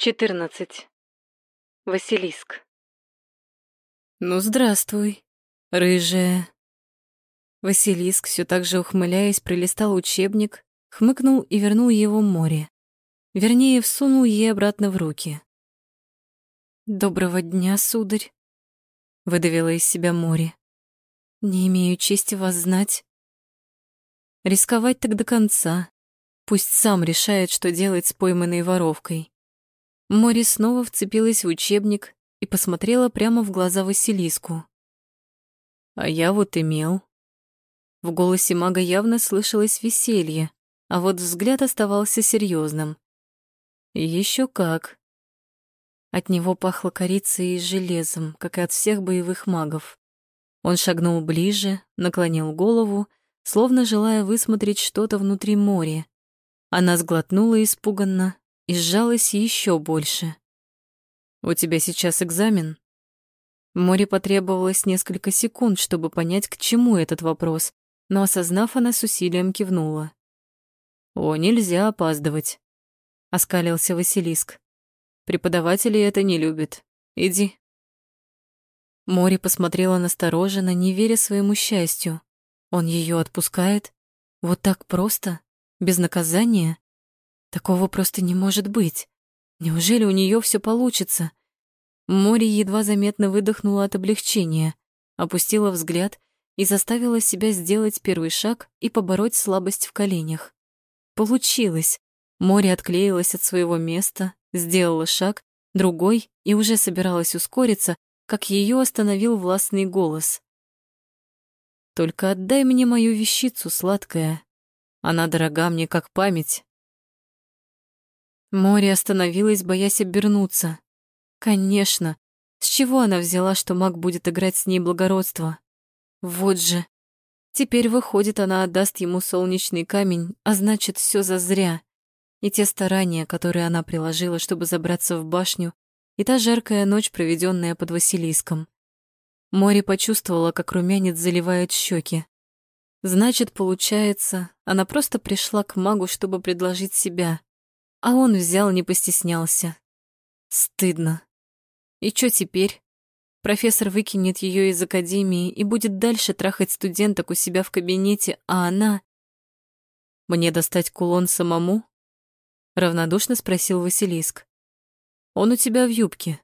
14. Василиск. «Ну, здравствуй, рыжая». Василиск, все так же ухмыляясь, пролистал учебник, хмыкнул и вернул его в море. Вернее, всунул ей обратно в руки. «Доброго дня, сударь», — выдавила из себя море. «Не имею чести вас знать». Рисковать так до конца. Пусть сам решает, что делать с пойманной воровкой. Мори снова вцепилась в учебник и посмотрела прямо в глаза Василиску. «А я вот имел». В голосе мага явно слышалось веселье, а вот взгляд оставался серьезным. Еще как. От него пахло корицей и железом, как и от всех боевых магов. Он шагнул ближе, наклонил голову, словно желая высмотреть что-то внутри моря. Она сглотнула испуганно и сжалась еще больше. «У тебя сейчас экзамен?» Море потребовалось несколько секунд, чтобы понять, к чему этот вопрос, но, осознав, она с усилием кивнула. «О, нельзя опаздывать», — оскалился Василиск. «Преподаватели это не любят. Иди». Море посмотрела настороженно, не веря своему счастью. Он ее отпускает? Вот так просто? Без наказания? Такого просто не может быть. Неужели у нее все получится? Море едва заметно выдохнуло от облегчения, опустила взгляд и заставила себя сделать первый шаг и побороть слабость в коленях. Получилось. Море отклеилось от своего места, сделала шаг, другой и уже собиралась ускориться, как ее остановил властный голос. «Только отдай мне мою вещицу, сладкая. Она дорога мне, как память, Море остановилась, боясь обернуться. Конечно. С чего она взяла, что маг будет играть с ней благородство? Вот же. Теперь, выходит, она отдаст ему солнечный камень, а значит, все зазря. И те старания, которые она приложила, чтобы забраться в башню, и та жаркая ночь, проведенная под Василиском. Море почувствовала, как румянец заливает щеки. Значит, получается, она просто пришла к магу, чтобы предложить себя. А он взял, не постеснялся. Стыдно. И что теперь? Профессор выкинет ее из академии и будет дальше трахать студенток у себя в кабинете, а она... «Мне достать кулон самому?» Равнодушно спросил Василиск. «Он у тебя в юбке.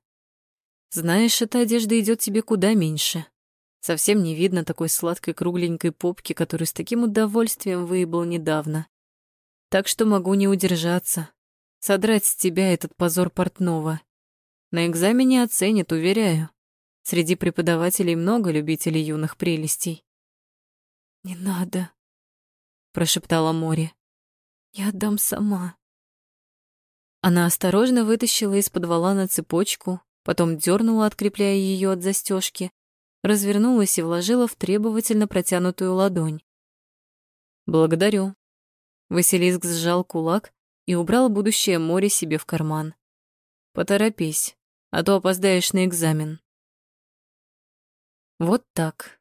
Знаешь, эта одежда идет тебе куда меньше. Совсем не видно такой сладкой кругленькой попки, которую с таким удовольствием выебал недавно. Так что могу не удержаться содрать с тебя этот позор портного. На экзамене оценят, уверяю. Среди преподавателей много любителей юных прелестей. «Не надо», — прошептала Море. «Я отдам сама». Она осторожно вытащила из-под на цепочку, потом дернула, открепляя ее от застежки, развернулась и вложила в требовательно протянутую ладонь. «Благодарю». Василиск сжал кулак, и убрал будущее море себе в карман. «Поторопись, а то опоздаешь на экзамен». Вот так.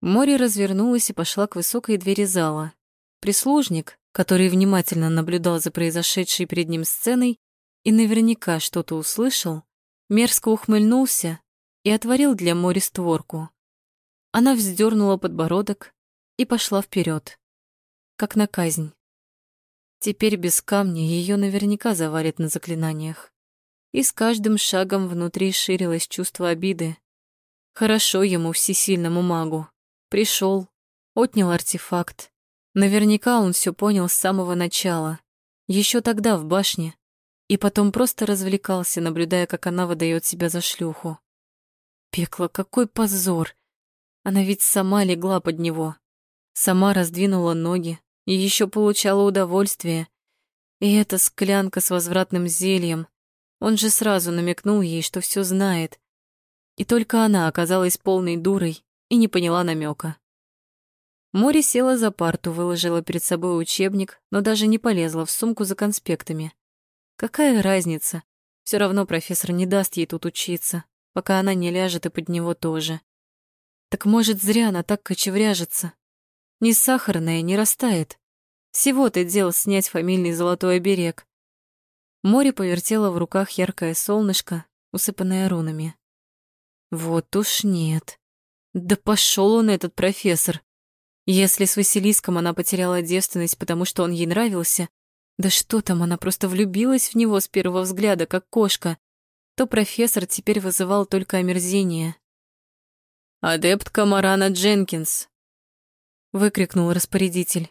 Море развернулась и пошла к высокой двери зала. Прислужник, который внимательно наблюдал за произошедшей перед ним сценой и наверняка что-то услышал, мерзко ухмыльнулся и отворил для Мори створку. Она вздернула подбородок и пошла вперед, как на казнь. Теперь без камня ее наверняка завалит на заклинаниях. И с каждым шагом внутри ширилось чувство обиды. Хорошо ему, всесильному магу. Пришел, отнял артефакт. Наверняка он все понял с самого начала. Еще тогда в башне. И потом просто развлекался, наблюдая, как она выдает себя за шлюху. Пекло, какой позор! Она ведь сама легла под него. Сама раздвинула ноги, и еще получала удовольствие. И эта склянка с возвратным зельем. Он же сразу намекнул ей, что все знает. И только она оказалась полной дурой и не поняла намека. Мори села за парту, выложила перед собой учебник, но даже не полезла в сумку за конспектами. Какая разница? Все равно профессор не даст ей тут учиться, пока она не ляжет и под него тоже. Так может, зря она так кочевряжется, не сахарная, не растает. Всего-то дело снять фамильный золотой оберег. Море повертело в руках яркое солнышко, усыпанное рунами. Вот уж нет. Да пошел он, этот профессор. Если с Василиском она потеряла девственность, потому что он ей нравился, да что там, она просто влюбилась в него с первого взгляда, как кошка, то профессор теперь вызывал только омерзение. «Адепт Камарана Дженкинс!» — выкрикнул распорядитель.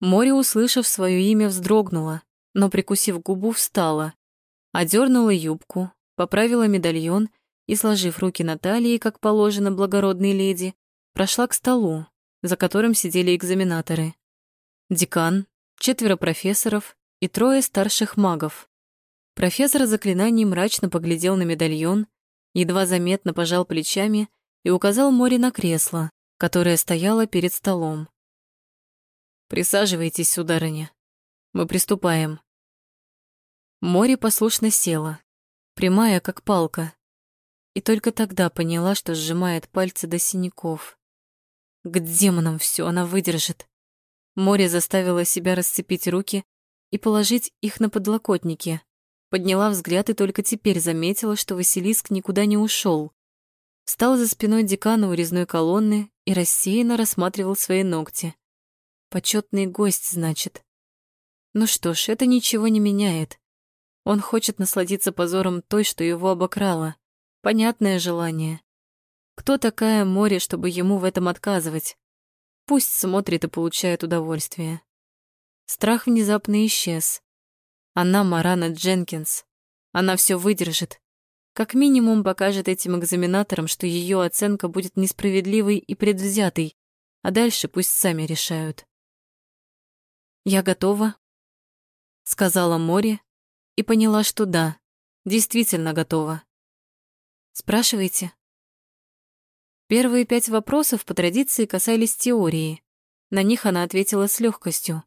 Море, услышав свое имя, вздрогнула, но, прикусив губу, встала, одернула юбку, поправила медальон и, сложив руки на талии, как положено благородной леди, прошла к столу, за которым сидели экзаменаторы. Декан, четверо профессоров и трое старших магов. Профессор заклинаний мрачно поглядел на медальон, едва заметно пожал плечами и указал море на кресло, которое стояло перед столом. «Присаживайтесь, сударыня. Мы приступаем». Море послушно села, прямая, как палка, и только тогда поняла, что сжимает пальцы до синяков. К демонам все она выдержит. Море заставило себя расцепить руки и положить их на подлокотники. Подняла взгляд и только теперь заметила, что Василиск никуда не ушел. Встал за спиной декана у резной колонны и рассеянно рассматривал свои ногти. Почетный гость, значит. Ну что ж, это ничего не меняет. Он хочет насладиться позором той, что его обокрала. Понятное желание. Кто такая море, чтобы ему в этом отказывать? Пусть смотрит и получает удовольствие. Страх внезапно исчез. Она Марана Дженкинс. Она все выдержит. Как минимум покажет этим экзаменаторам, что ее оценка будет несправедливой и предвзятой, а дальше пусть сами решают. «Я готова», — сказала Море и поняла, что да, действительно готова. «Спрашивайте». Первые пять вопросов по традиции касались теории. На них она ответила с легкостью.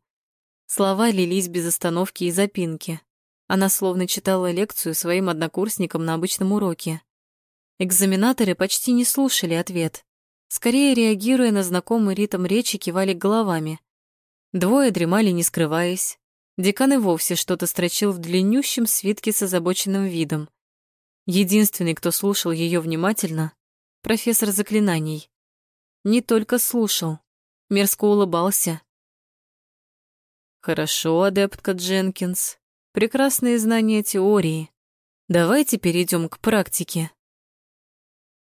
Слова лились без остановки и запинки. Она словно читала лекцию своим однокурсникам на обычном уроке. Экзаменаторы почти не слушали ответ. Скорее, реагируя на знакомый ритм речи, кивали головами. Двое дремали, не скрываясь. Декан и вовсе что-то строчил в длиннющем свитке с озабоченным видом. Единственный, кто слушал ее внимательно, профессор заклинаний. Не только слушал, мерзко улыбался. «Хорошо, адептка Дженкинс. Прекрасные знания теории. Давайте перейдем к практике».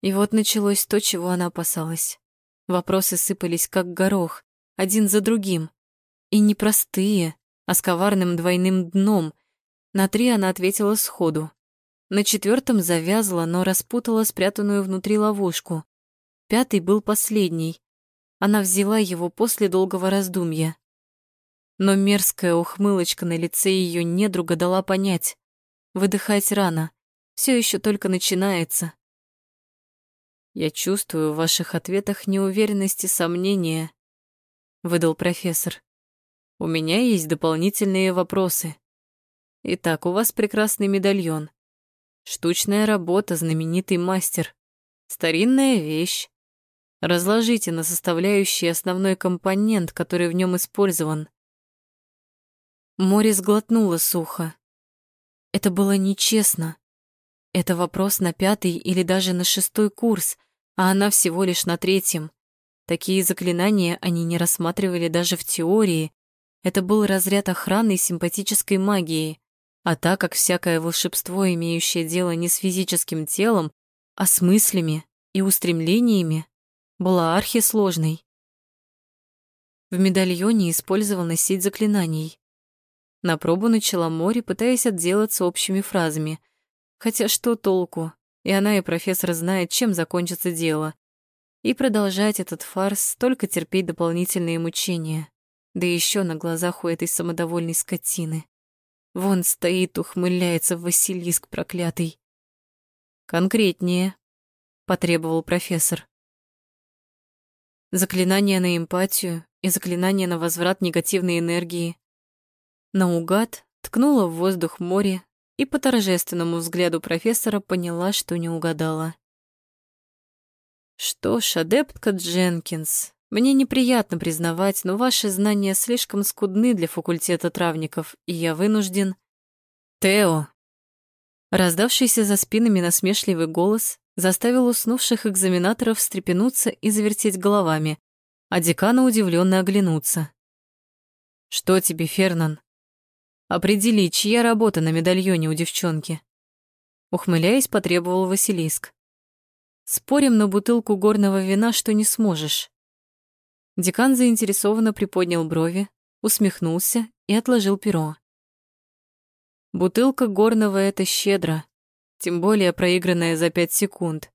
И вот началось то, чего она опасалась. Вопросы сыпались как горох, один за другим. И не простые, а с коварным двойным дном. На три она ответила сходу. На четвертом завязла, но распутала спрятанную внутри ловушку. Пятый был последний. Она взяла его после долгого раздумья. Но мерзкая ухмылочка на лице ее недруга дала понять. Выдыхать рано. Все еще только начинается. «Я чувствую в ваших ответах неуверенность и сомнения», — выдал профессор. «У меня есть дополнительные вопросы. Итак, у вас прекрасный медальон. Штучная работа, знаменитый мастер. Старинная вещь. Разложите на составляющие основной компонент, который в нем использован. Море сглотнуло сухо. Это было нечестно. Это вопрос на пятый или даже на шестой курс, а она всего лишь на третьем. Такие заклинания они не рассматривали даже в теории. Это был разряд охраны симпатической магии. А так как всякое волшебство, имеющее дело не с физическим телом, а с мыслями и устремлениями, была архисложной. В медальоне использована сеть заклинаний. На пробу начала море, пытаясь отделаться общими фразами. Хотя что толку? И она, и профессор знает, чем закончится дело. И продолжать этот фарс, только терпеть дополнительные мучения. Да еще на глазах у этой самодовольной скотины. Вон стоит, ухмыляется Василиск проклятый. Конкретнее, потребовал профессор. Заклинание на эмпатию и заклинание на возврат негативной энергии. Наугад ткнула в воздух море и по торжественному взгляду профессора поняла, что не угадала. Что ж, адептка Дженкинс, мне неприятно признавать, но ваши знания слишком скудны для факультета травников, и я вынужден... «Тео!» Раздавшийся за спинами насмешливый голос заставил уснувших экзаменаторов встрепенуться и завертеть головами, а декана удивленно оглянуться. «Что тебе, Фернан?» «Определи, чья работа на медальоне у девчонки?» Ухмыляясь, потребовал Василиск. «Спорим на бутылку горного вина, что не сможешь». Декан заинтересованно приподнял брови, усмехнулся и отложил перо. Бутылка горного — это щедро, тем более проигранная за пять секунд.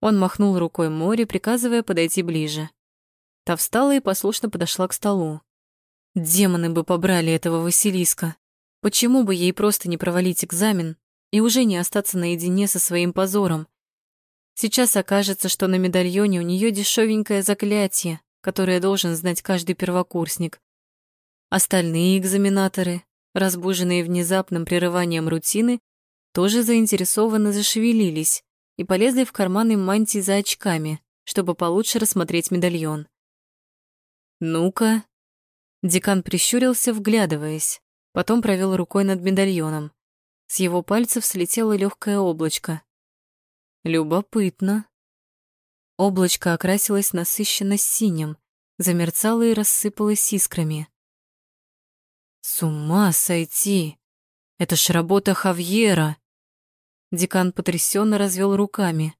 Он махнул рукой море, приказывая подойти ближе. Та встала и послушно подошла к столу. Демоны бы побрали этого Василиска. Почему бы ей просто не провалить экзамен и уже не остаться наедине со своим позором? Сейчас окажется, что на медальоне у нее дешевенькое заклятие, которое должен знать каждый первокурсник. Остальные экзаменаторы, разбуженные внезапным прерыванием рутины, тоже заинтересованно зашевелились и полезли в карманы мантии за очками, чтобы получше рассмотреть медальон. «Ну-ка». Декан прищурился, вглядываясь, потом провел рукой над медальоном. С его пальцев слетело легкое облачко. Любопытно. Облачко окрасилось насыщенно синим, замерцало и рассыпалось искрами. С ума сойти! Это ж работа Хавьера! Декан потрясенно развел руками.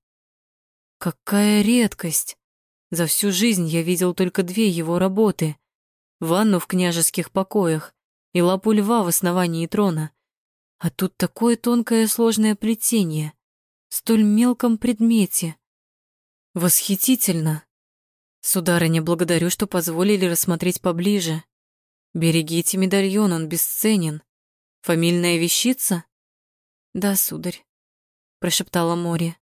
Какая редкость! За всю жизнь я видел только две его работы. Ванну в княжеских покоях и лапу льва в основании трона. А тут такое тонкое сложное плетение, в столь мелком предмете. Восхитительно. Сударыня, благодарю, что позволили рассмотреть поближе. Берегите медальон, он бесценен. Фамильная вещица? Да, сударь, прошептала Мори.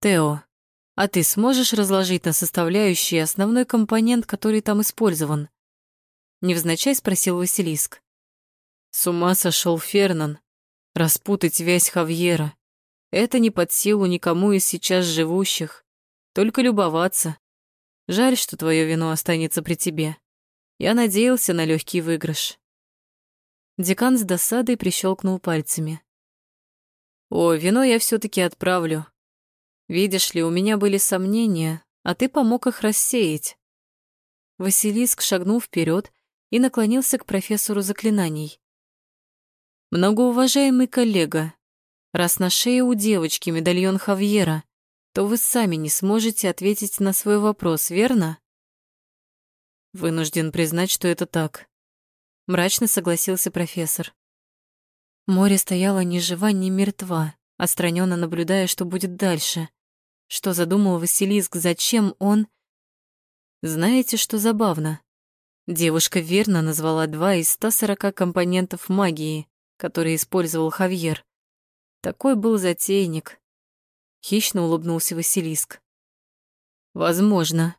Тео, а ты сможешь разложить на составляющие основной компонент, который там использован? Невзначай спросил Василиск. С ума сошел Фернан. Распутать вязь Хавьера. Это не под силу никому из сейчас живущих. Только любоваться. Жаль, что твое вино останется при тебе. Я надеялся на легкий выигрыш. Декан с досадой прищелкнул пальцами. О, вино я все таки отправлю. Видишь ли, у меня были сомнения, а ты помог их рассеять. Василиск шагнул вперед и наклонился к профессору заклинаний. Многоуважаемый коллега, раз на шее у девочки медальон Хавьера, то вы сами не сможете ответить на свой вопрос, верно? Вынужден признать, что это так. Мрачно согласился профессор. Море стояло ни жива, ни мертва, отстраненно наблюдая, что будет дальше. Что задумал Василиск, зачем он... Знаете, что забавно? Девушка верно назвала два из 140 компонентов магии, которые использовал Хавьер. Такой был затейник. Хищно улыбнулся Василиск. Возможно,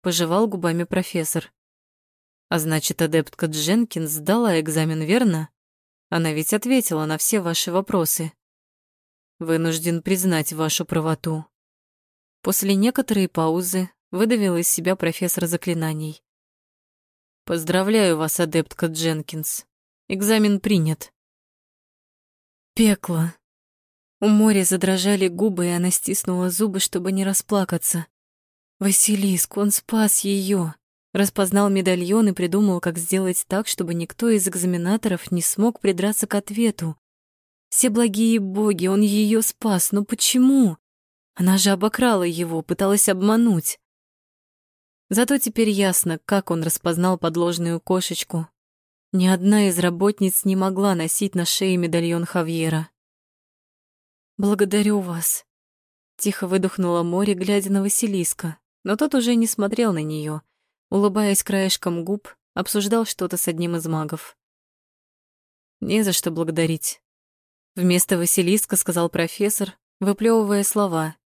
пожевал губами профессор. А значит, адептка Дженкинс сдала экзамен, верно? Она ведь ответила на все ваши вопросы. Вынужден признать вашу правоту. После некоторой паузы выдавил из себя профессор заклинаний. Поздравляю вас, адептка Дженкинс. Экзамен принят. Пекло. У моря задрожали губы, и она стиснула зубы, чтобы не расплакаться. Василиск, он спас ее, распознал медальон и придумал, как сделать так, чтобы никто из экзаменаторов не смог придраться к ответу. Все благие боги, он ее спас, но почему? Она же обокрала его, пыталась обмануть. Зато теперь ясно, как он распознал подложную кошечку. Ни одна из работниц не могла носить на шее медальон Хавьера. «Благодарю вас», — тихо выдохнула море, глядя на Василиска но тот уже не смотрел на нее, улыбаясь краешком губ, обсуждал что-то с одним из магов. «Не за что благодарить», — вместо Василиска сказал профессор, выплевывая слова.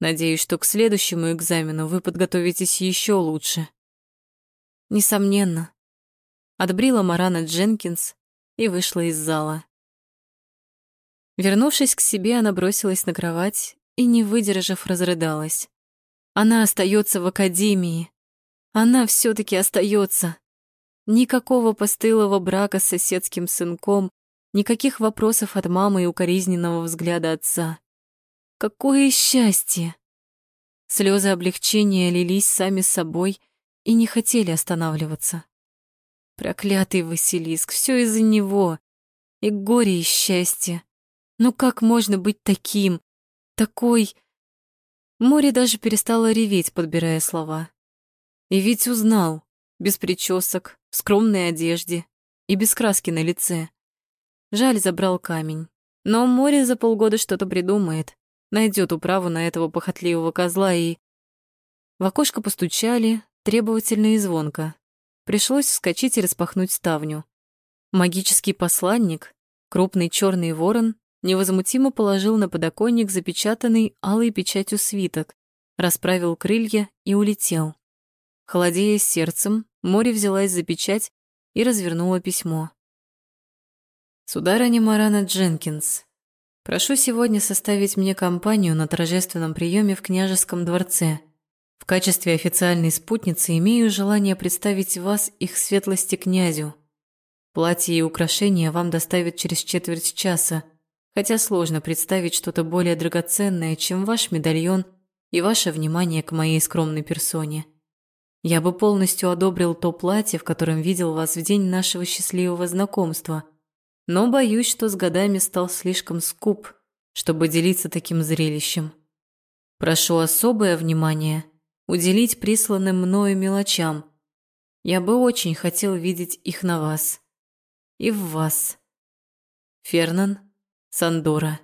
«Надеюсь, что к следующему экзамену вы подготовитесь еще лучше». «Несомненно», — отбрила Марана Дженкинс и вышла из зала. Вернувшись к себе, она бросилась на кровать и, не выдержав, разрыдалась. Она остается в академии. Она все таки остается. Никакого постылого брака с соседским сынком, Никаких вопросов от мамы и укоризненного взгляда отца. Какое счастье! Слезы облегчения лились сами собой и не хотели останавливаться. Проклятый Василиск, все из-за него. И горе, и счастье. Ну как можно быть таким? Такой... Море даже перестало реветь, подбирая слова. И ведь узнал, без причесок, в скромной одежде и без краски на лице. Жаль, забрал камень. Но море за полгода что-то придумает, найдет управу на этого похотливого козла и... В окошко постучали, требовательно и звонко. Пришлось вскочить и распахнуть ставню. Магический посланник, крупный черный ворон, невозмутимо положил на подоконник запечатанный алой печатью свиток, расправил крылья и улетел. Холодея сердцем, море взялась за печать и развернула письмо. Сударыня Марана Дженкинс, прошу сегодня составить мне компанию на торжественном приеме в княжеском дворце. В качестве официальной спутницы имею желание представить вас их светлости князю. Платье и украшения вам доставят через четверть часа, хотя сложно представить что-то более драгоценное, чем ваш медальон и ваше внимание к моей скромной персоне. Я бы полностью одобрил то платье, в котором видел вас в день нашего счастливого знакомства – но боюсь, что с годами стал слишком скуп, чтобы делиться таким зрелищем. Прошу особое внимание уделить присланным мною мелочам. Я бы очень хотел видеть их на вас. И в вас. Фернан Сандора.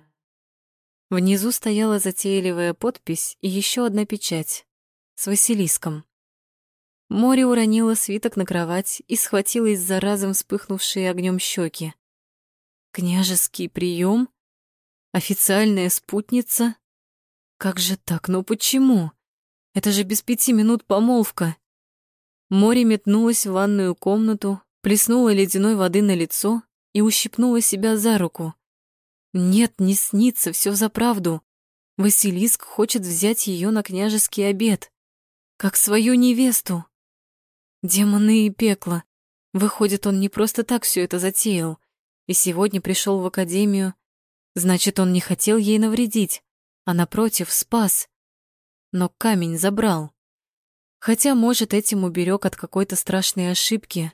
Внизу стояла затейливая подпись и еще одна печать с Василиском. Море уронило свиток на кровать и схватилось за разом вспыхнувшие огнем щеки. Княжеский прием? Официальная спутница? Как же так? Ну почему? Это же без пяти минут помолвка. Море метнулось в ванную комнату, плеснуло ледяной воды на лицо и ущипнуло себя за руку. Нет, не снится, все за правду. Василиск хочет взять ее на княжеский обед, как свою невесту. Демоны и пекло. Выходит, он не просто так все это затеял и сегодня пришел в академию, значит, он не хотел ей навредить, а напротив спас. Но камень забрал. Хотя, может, этим уберег от какой-то страшной ошибки.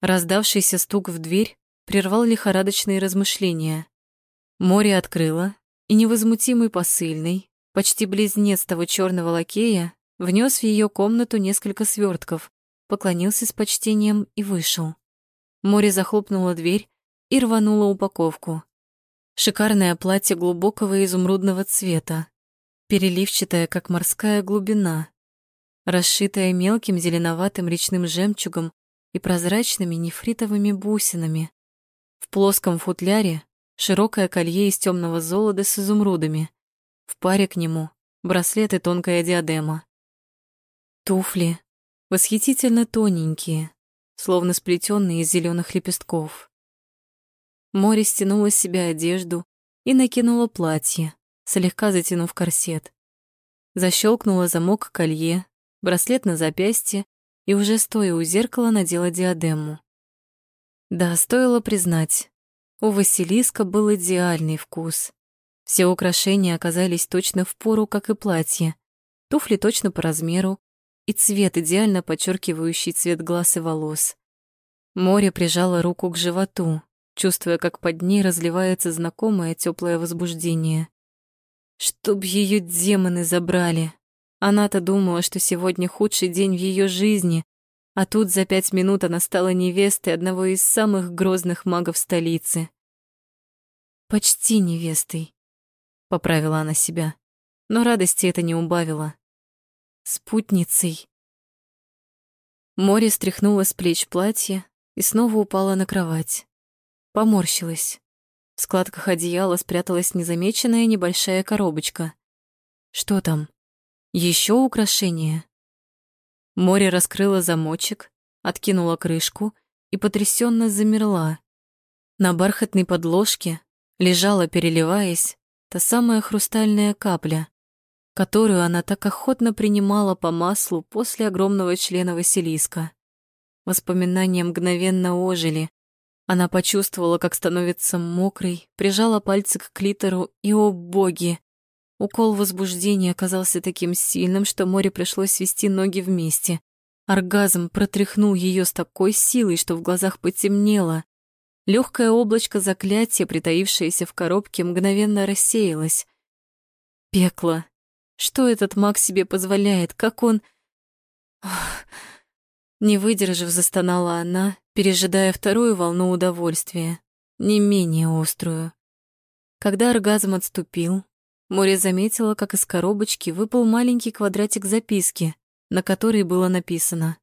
Раздавшийся стук в дверь прервал лихорадочные размышления. Море открыло, и невозмутимый посыльный, почти близнец того черного лакея, внес в ее комнату несколько свертков, поклонился с почтением и вышел. Море захлопнуло дверь и рванула упаковку. Шикарное платье глубокого изумрудного цвета, переливчатое, как морская глубина, расшитое мелким зеленоватым речным жемчугом и прозрачными нефритовыми бусинами. В плоском футляре широкое колье из темного золота с изумрудами. В паре к нему браслет и тонкая диадема. Туфли восхитительно тоненькие, словно сплетенные из зеленых лепестков. Море стянула с себя одежду и накинула платье, слегка затянув корсет. Защелкнула замок колье, браслет на запястье и уже стоя у зеркала надела диадему. Да, стоило признать, у Василиска был идеальный вкус. Все украшения оказались точно в пору, как и платье. Туфли точно по размеру, и цвет, идеально подчеркивающий цвет глаз и волос. Море прижало руку к животу, чувствуя, как под ней разливается знакомое теплое возбуждение. Чтоб ее демоны забрали. Она-то думала, что сегодня худший день в ее жизни, а тут за пять минут она стала невестой одного из самых грозных магов столицы. «Почти невестой», — поправила она себя, но радости это не убавило. «Спутницей». Море стряхнуло с плеч платье и снова упала на кровать. Поморщилась. В складках одеяла спряталась незамеченная небольшая коробочка. Что там? Еще украшение? Море раскрыло замочек, откинула крышку и потрясенно замерла. На бархатной подложке лежала, переливаясь, та самая хрустальная капля, которую она так охотно принимала по маслу после огромного члена Василиска. Воспоминания мгновенно ожили, Она почувствовала, как становится мокрой, прижала пальцы к клитору, и, о боги! Укол возбуждения оказался таким сильным, что море пришлось свести ноги вместе. Оргазм протряхнул ее с такой силой, что в глазах потемнело. Легкое облачко заклятия, притаившееся в коробке, мгновенно рассеялось. Пекло. Что этот маг себе позволяет? Как он... Не выдержав, застонала она, пережидая вторую волну удовольствия, не менее острую. Когда оргазм отступил, Море заметила, как из коробочки выпал маленький квадратик записки, на которой было написано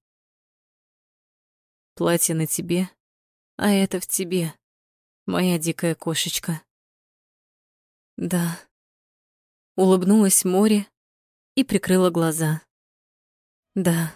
«Платье на тебе, а это в тебе, моя дикая кошечка». Да. Улыбнулась море и прикрыла глаза. Да.